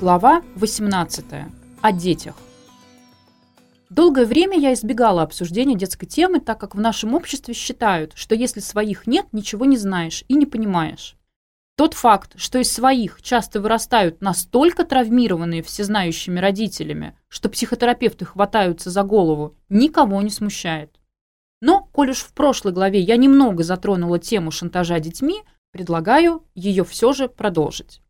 Глава 18. О детях. Долгое время я избегала обсуждения детской темы, так как в нашем обществе считают, что если своих нет, ничего не знаешь и не понимаешь. Тот факт, что из своих часто вырастают настолько травмированные всезнающими родителями, что психотерапевты хватаются за голову, никого не смущает. Но, коль уж в прошлой главе я немного затронула тему шантажа детьми, предлагаю ее все же продолжить.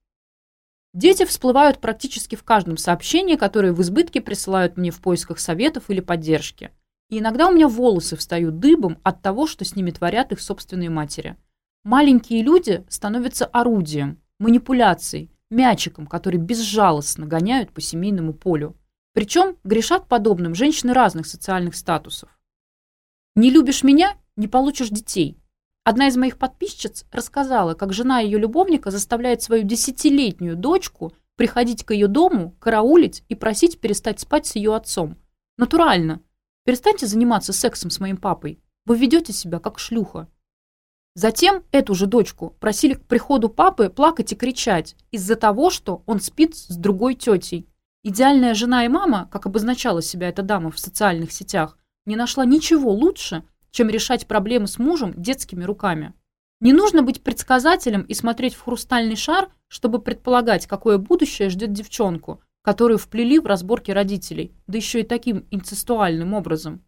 Дети всплывают практически в каждом сообщении, которые в избытке присылают мне в поисках советов или поддержки. И иногда у меня волосы встают дыбом от того, что с ними творят их собственные матери. Маленькие люди становятся орудием, манипуляцией, мячиком, который безжалостно гоняют по семейному полю. Причем грешат подобным женщины разных социальных статусов. «Не любишь меня – не получишь детей», Одна из моих подписчиц рассказала, как жена ее любовника заставляет свою десятилетнюю дочку приходить к ее дому, караулить и просить перестать спать с ее отцом. Натурально. Перестаньте заниматься сексом с моим папой. Вы ведете себя как шлюха. Затем эту же дочку просили к приходу папы плакать и кричать из-за того, что он спит с другой тетей. Идеальная жена и мама, как обозначала себя эта чем решать проблемы с мужем детскими руками. Не нужно быть предсказателем и смотреть в хрустальный шар, чтобы предполагать, какое будущее ждет девчонку, которую вплели в разборки родителей, да еще и таким инцестуальным образом.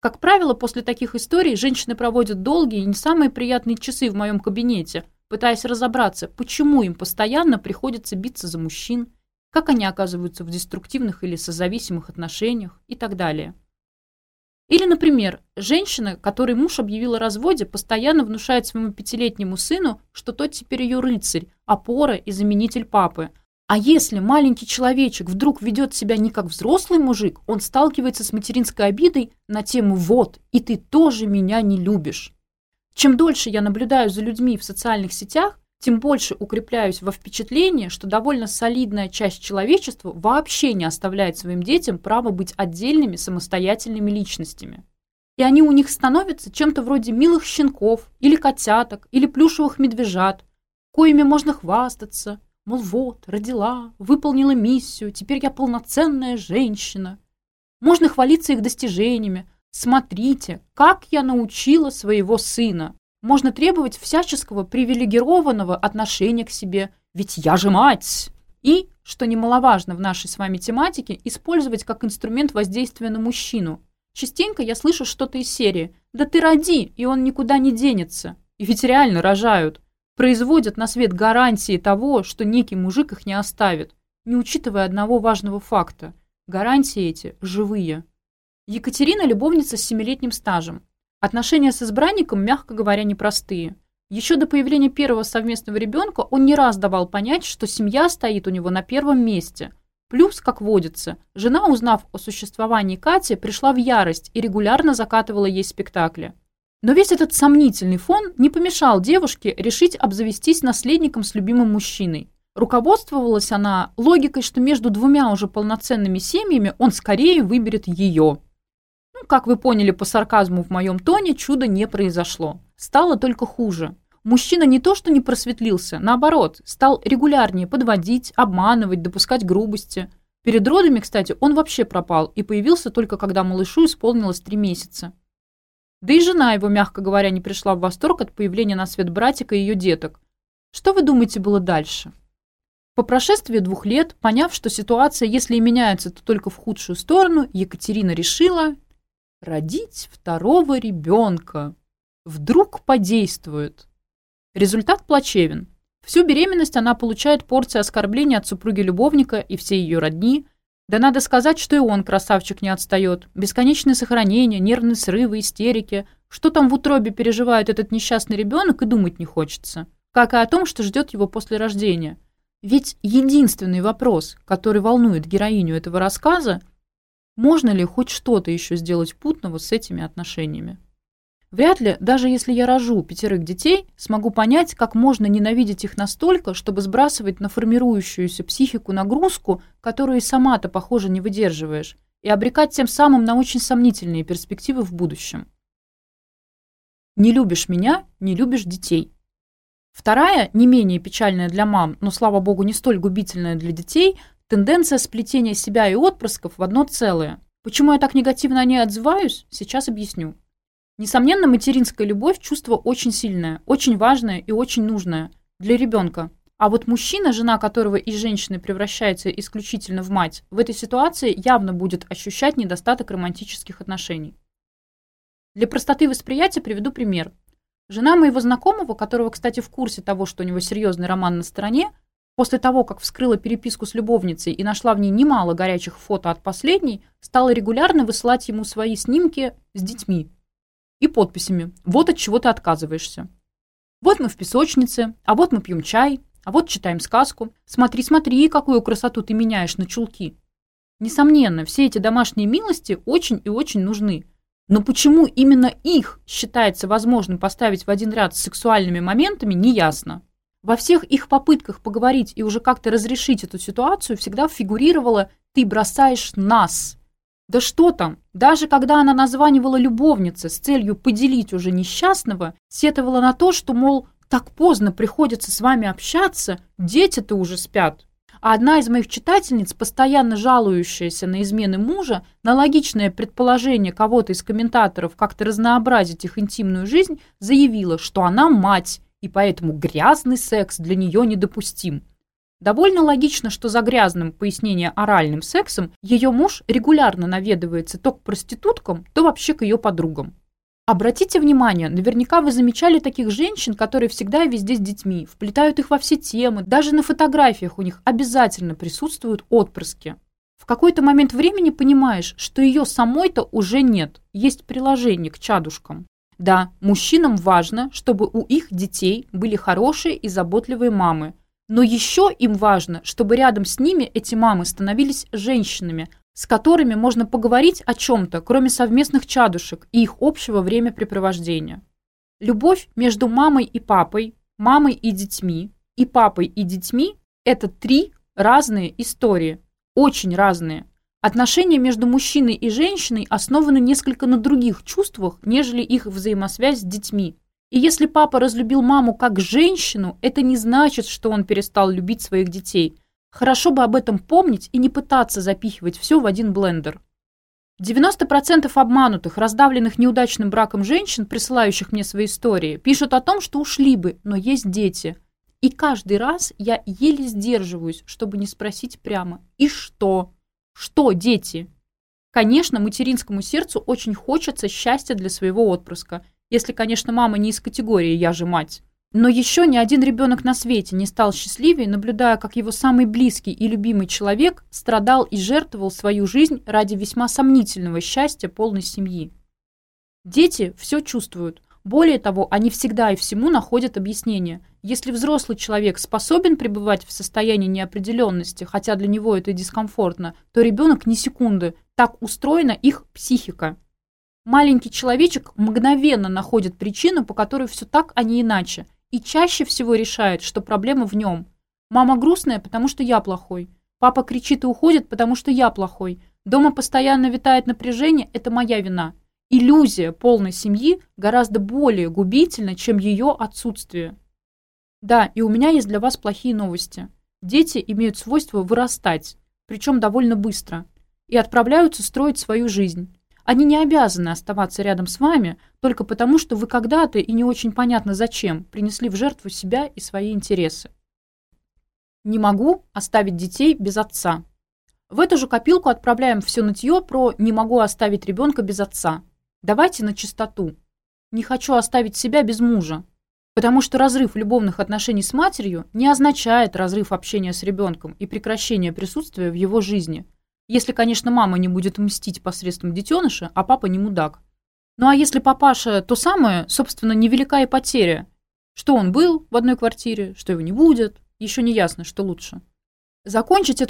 Как правило, после таких историй женщины проводят долгие и не самые приятные часы в моем кабинете, пытаясь разобраться, почему им постоянно приходится биться за мужчин, как они оказываются в деструктивных или созависимых отношениях и так далее. Или, например, женщина, которой муж объявил о разводе, постоянно внушает своему пятилетнему сыну, что тот теперь ее рыцарь, опора и заменитель папы. А если маленький человечек вдруг ведет себя не как взрослый мужик, он сталкивается с материнской обидой на тему «вот, и ты тоже меня не любишь». Чем дольше я наблюдаю за людьми в социальных сетях, тем больше укрепляюсь во впечатлении, что довольно солидная часть человечества вообще не оставляет своим детям право быть отдельными самостоятельными личностями. И они у них становятся чем-то вроде милых щенков, или котяток, или плюшевых медвежат, коими можно хвастаться, мол, вот, родила, выполнила миссию, теперь я полноценная женщина. Можно хвалиться их достижениями, смотрите, как я научила своего сына, можно требовать всяческого привилегированного отношения к себе, ведь я же мать. И, что немаловажно в нашей с вами тематике, использовать как инструмент воздействия на мужчину. Частенько я слышу что-то из серии «Да ты роди, и он никуда не денется». И ведь реально рожают. Производят на свет гарантии того, что некий мужик их не оставит, не учитывая одного важного факта. Гарантии эти живые. Екатерина – любовница с семилетним стажем. Отношения с избранником, мягко говоря, непростые. Еще до появления первого совместного ребенка он не раз давал понять, что семья стоит у него на первом месте. Плюс, как водится, жена, узнав о существовании Кати, пришла в ярость и регулярно закатывала ей спектакли. Но весь этот сомнительный фон не помешал девушке решить обзавестись наследником с любимым мужчиной. Руководствовалась она логикой, что между двумя уже полноценными семьями он скорее выберет ее. Ну, Ну, как вы поняли по сарказму в моем тоне, чудо не произошло. Стало только хуже. Мужчина не то что не просветлился, наоборот, стал регулярнее подводить, обманывать, допускать грубости. Перед родами, кстати, он вообще пропал и появился только когда малышу исполнилось три месяца. Да и жена его, мягко говоря, не пришла в восторг от появления на свет братика и ее деток. Что вы думаете было дальше? По прошествии двух лет, поняв, что ситуация, если и меняется, то только в худшую сторону, Екатерина решила, родить второго ребенка. Вдруг подействует. Результат плачевен. Всю беременность она получает порции оскорблений от супруги любовника и всей ее родни. Да надо сказать, что и он, красавчик, не отстает. Бесконечные сохранения, нервные срывы, истерики. Что там в утробе переживает этот несчастный ребенок и думать не хочется. Как и о том, что ждет его после рождения. Ведь единственный вопрос, который волнует героиню этого рассказа, можно ли хоть что-то еще сделать путного с этими отношениями? Вряд ли, даже если я рожу пятерых детей, смогу понять, как можно ненавидеть их настолько, чтобы сбрасывать на формирующуюся психику нагрузку, которую и сама-то, похоже, не выдерживаешь, и обрекать тем самым на очень сомнительные перспективы в будущем. Не любишь меня, не любишь детей. Вторая, не менее печальная для мам, но, слава богу, Тенденция сплетения себя и отпрысков в одно целое. Почему я так негативно о ней отзываюсь, сейчас объясню. Несомненно, материнская любовь – чувство очень сильное, очень важное и очень нужное для ребенка. А вот мужчина, жена которого из женщины превращается исключительно в мать, в этой ситуации явно будет ощущать недостаток романтических отношений. Для простоты восприятия приведу пример. Жена моего знакомого, которого, кстати, в курсе того, что у него серьезный роман на стороне, После того, как вскрыла переписку с любовницей и нашла в ней немало горячих фото от последней, стала регулярно высылать ему свои снимки с детьми и подписями. Вот от чего ты отказываешься. Вот мы в песочнице, а вот мы пьем чай, а вот читаем сказку. Смотри, смотри, какую красоту ты меняешь на чулки. Несомненно, все эти домашние милости очень и очень нужны. Но почему именно их считается возможным поставить в один ряд с сексуальными моментами, неясно. Во всех их попытках поговорить и уже как-то разрешить эту ситуацию всегда фигурировало «ты бросаешь нас». Да что там, даже когда она названивала любовнице с целью поделить уже несчастного, сетовала на то, что, мол, так поздно приходится с вами общаться, дети-то уже спят. А одна из моих читательниц, постоянно жалующаяся на измены мужа, на логичное предположение кого-то из комментаторов как-то разнообразить их интимную жизнь, заявила, что она мать и поэтому грязный секс для нее недопустим. Довольно логично, что за грязным, пояснение оральным сексом, ее муж регулярно наведывается то к проституткам, то вообще к ее подругам. Обратите внимание, наверняка вы замечали таких женщин, которые всегда и везде с детьми, вплетают их во все темы, даже на фотографиях у них обязательно присутствуют отпрыски. В какой-то момент времени понимаешь, что ее самой-то уже нет, есть приложение к чадушкам. Да, мужчинам важно, чтобы у их детей были хорошие и заботливые мамы. Но еще им важно, чтобы рядом с ними эти мамы становились женщинами, с которыми можно поговорить о чем-то, кроме совместных чадушек и их общего времяпрепровождения. Любовь между мамой и папой, мамой и детьми, и папой и детьми – это три разные истории, очень разные. Отношения между мужчиной и женщиной основаны несколько на других чувствах, нежели их взаимосвязь с детьми. И если папа разлюбил маму как женщину, это не значит, что он перестал любить своих детей – Хорошо бы об этом помнить и не пытаться запихивать все в один блендер. 90% обманутых, раздавленных неудачным браком женщин, присылающих мне свои истории, пишут о том, что ушли бы, но есть дети. И каждый раз я еле сдерживаюсь, чтобы не спросить прямо «И что? Что дети? Конечно, материнскому сердцу очень хочется счастья для своего отпрыска, если, конечно, мама не из категории «я же мать». Но еще ни один ребенок на свете не стал счастливее, наблюдая, как его самый близкий и любимый человек страдал и жертвовал свою жизнь ради весьма сомнительного счастья полной семьи. Дети все чувствуют – более того, они всегда и всему находят объяснение. Если взрослый человек способен пребывать в состоянии неопределенности, хотя для него это дискомфортно, то ребенок ни секунды. Так устроена их психика. Маленький человечек мгновенно находит причину, по которой все так, а не иначе, и чаще всего решает, что проблема в нем. Мама грустная, потому что я плохой. Папа кричит и уходит, потому что я плохой. Дома постоянно витает напряжение, это моя вина иллюзия полной семьи гораздо более губительна, чем ее отсутствие. Да, и у меня есть для вас плохие новости. Дети имеют свойство вырастать, причем довольно быстро, и отправляются строить свою жизнь. Они не обязаны оставаться рядом с вами только потому, что вы когда-то и не очень понятно зачем принесли в жертву себя и свои интересы. Не могу оставить детей без отца. В эту же копилку отправляем все нытье про «не могу оставить ребенка без отца», Давайте на чистоту. Не хочу оставить себя без мужа. Потому что разрыв любовных отношений с матерью не означает разрыв общения с ребенком и прекращение присутствия в его жизни – если, конечно, мама не будет мстить посредством детеныша, а папа не мудак. Ну а если папаша то самое, собственно, невелика и потеря. Что он был в одной квартире, что его не будет, еще не ясно, что лучше. Закончить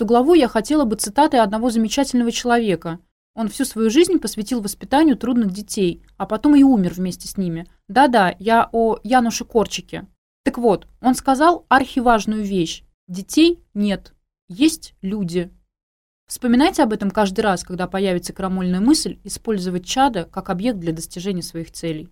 Он всю свою жизнь посвятил воспитанию трудных детей, а потом и умер вместе с ними. Да-да, я о Януше Корчике. Так вот, он сказал архиважную вещь. Детей нет, есть люди. Вспоминайте об этом каждый раз, когда появится крамольная мысль использовать Чада как объект для достижения своих целей.